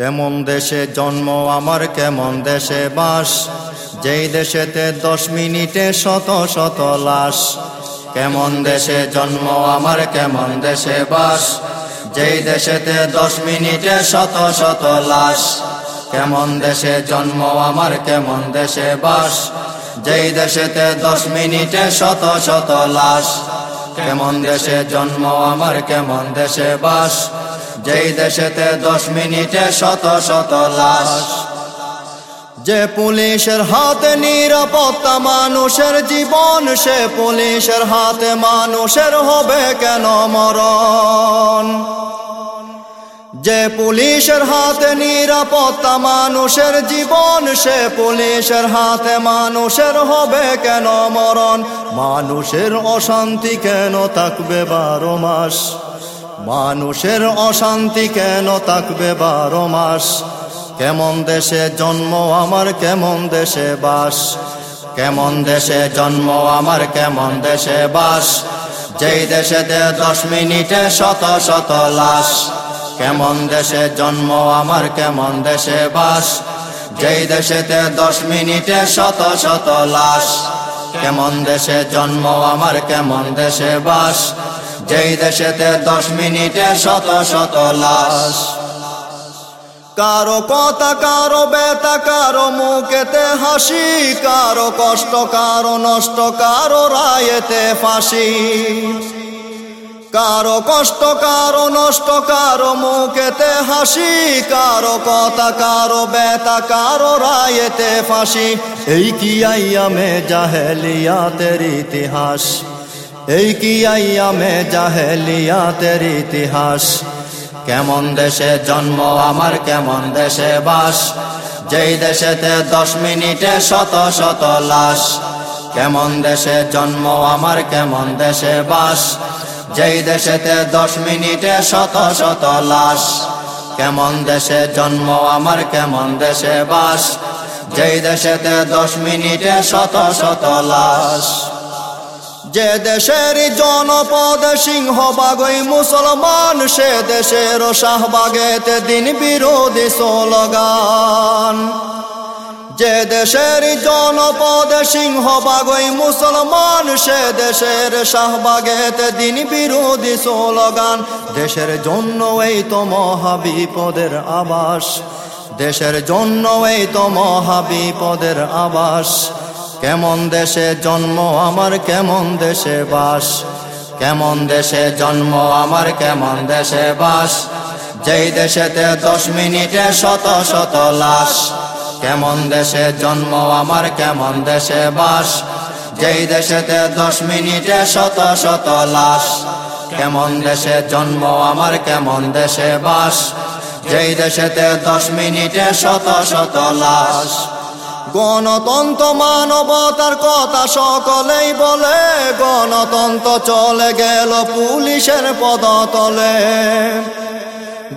কেমন দেশে জন্ম, আমার কেমন দেশে বাস? যেই দেশেতে দশ মিনিটে শত শত লাশ, কেমন দেশে জন্ম, আমার কেমন দেশে বাস? যেই দেশেতে দশ মিনিটে শত শত লাশ, কেমন দেশে জন্ম, আমার কেমন দেশে বাস? যেই দেশেতে দশ মিনিটে শত শত লাশ, কেমন দেশে জন্ম, আমার কেমন দেশে বাস? যেই দেশেতে দশ মিনিটে শত শত লাশ, যে পুলিশের হাতে নিরাপত্তা মানুষের জীবন, সে পুলিশের হাতে মানুষের হবে কেন মরণ? যে পুলিশের হাতে নিরাপত্তা মানুষের জীবন, সে পুলিশের হাতে মানুষের হবে কেন মরণ? মানুষের অশান্তি কেন থাকবে বারো মাস? মানুষের অশান্তি কেন থাকবে বারো মাস? কেমন দেশে জন্ম আমার, কেমন দেশে বাস? কেমন দেশে জন্ম আমার, কেমন দেশে বাস? যেই দেশেতে দশ মিনিটে শত শত লাশ। কেমন দেশে জন্ম আমার, কেমন দেশে বাস? যেই দেশেতে দশ মিনিটে শত শত লাশ। কেমন দেশে জন্ম আমার, কেমন দেশে বাস? যেই দেশেতে দশ মিনিটে শত শত লাশ। কারও কথা, কারও বেতা কারও মুখেতে হাসি, কারও কষ্ট, কারও নষ্ট, কারও রায়েতে ফাঁসি। কারও কষ্ট, কারও নষ্ট, কারও মুখেতে হাসি, কারও কথা, কারও বেতা কারও রায়েতে ফাঁসি। এই কি আইয়ামে জাহেলিয়াতের ইতিহাস? এই কি আইয়ামে জাহেলিয়াতের ইতিহাস? কেমন দেশে জন্ম, আমার কেমন দেশে বাস? যেই দেশেতে দশ মিনিটে শত শত লাশ। কেমন দেশে জন্ম, আমার কেমন দেশে বাস? যেই দেশেতে দশ মিনিটে শত শত লাশ। কেমন দেশে জন্ম, আমার কেমন দেশে বাস? যেই দেশেতে দশ মিনিটে শত শত লাশ। যে দেশের জনপদ সিংহবাগই মুসলমান, সে দেশের শাহবাগেতে দিন বিরোধী স্লোগান। যে দেশের জনপদ সিংহবাগই মুসলমান, সে দেশের শাহবাগেতে দিন বিরোধী স্লোগান। দেশের জন্য এই তো মহাবিপদের আবাস দেশের জন্য এই তো মহাবিপদের আবাস কেমন দেশে জন্ম, আমার কেমন দেশে বাস? কেমন দেশে জন্ম, আমার কেমন দেশে বাস? যেই দেশেতে দশ মিনিটে শত শত লাশ। কেমন দেশে জন্ম, আমার কেমন দেশে বাস? যেই দেশেতে দশ মিনিটে শত শত লাশ। কেমন দেশে জন্ম, আমার কেমন দেশে বাস? যেই দেশেতে দশ মিনিটে শত শত লাশ। গণতন্ত্র মানবতার কথা সকলেই বলে, গণতন্ত্র চলে গেল পুলিশের পদতলে।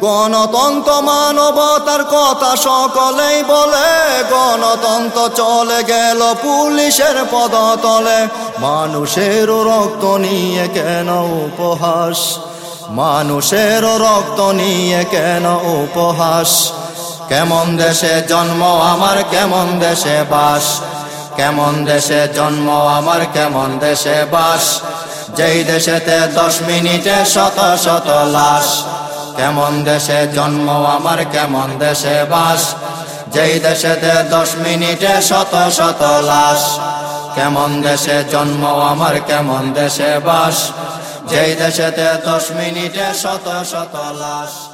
গণতন্ত্র মানবতার কথা সকলেই বলে, গণতন্ত্র চলে গেল পুলিশের পদতলে। মানুষের রক্ত নিয়ে কেন উপহাস? মানুষের রক্ত নিয়ে কেন উপহাস? কেমন দেশে জন্ম, আমার কেমন দেশে বাস? কেমন দেশে জন্ম, আমার কেমন দেশে বাস? যেই দেশেতে দশ মিনিটে শত শত লাশ। কেমন দেশে জন্ম, আমার কেমন দেশে বাস? যেই দেশেতে দশ মিনিটে শত শত লাশ। কেমন দেশে জন্ম, আমার কেমন দেশে বাস? যেই দেশেতে দশ মিনিটে শত শত লাশ।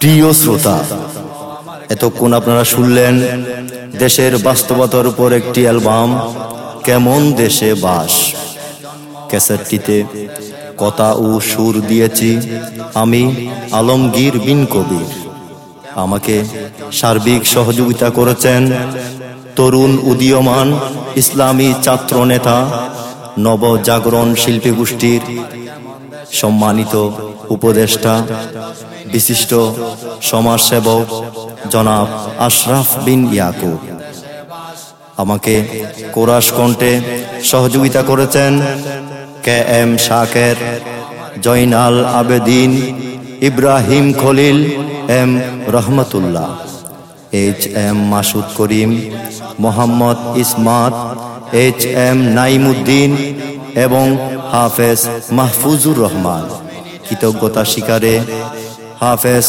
প্রিয় শ্রোতা, এতক্ষণ আপনারা শুনলেন দেশের বাস্তবতার উপর একটি অ্যালবাম, কেমন দেশে বাস। ক্যাসেটটিতে কথা ও সুর দিয়েছি আমি, আলমগীর বিন কবির। আমাকে সার্বিক সহযোগিতা করেছেন তরুণ উদীয়মান ইসলামী ছাত্র নেতা নবজাগরণ শিল্পী গোষ্ঠীর সম্মানিত উপদেষ্টা বিশিষ্ট সমাজসেবক জনাব আশরাফ বিন ইয়াকুব। আমাকে কোরাস কণ্ঠে সহযোগিতা করেছেন K M Shaker Zainal Abedin, Ibrahim Khalil M Rahmatullah, H M Masud Karim, Mohammad Ismat, H M Naimuddin এবং হাফেজ মাহফুজুর রহমান। কৃতজ্ঞতা স্বীকারে হাফেজ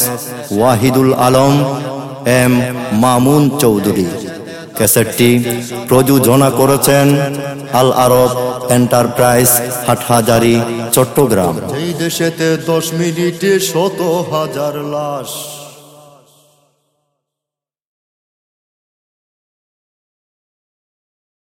ওয়াহিদুল আলম এম মামুন চৌধুরী। ক্যাসেটটি প্রযোজনা করেছেন আল আরব এন্টারপ্রাইজ হাটহাজারি, চট্টগ্রাম। এই দেশেতে দশ মিনিটে শত হাজার লাশ।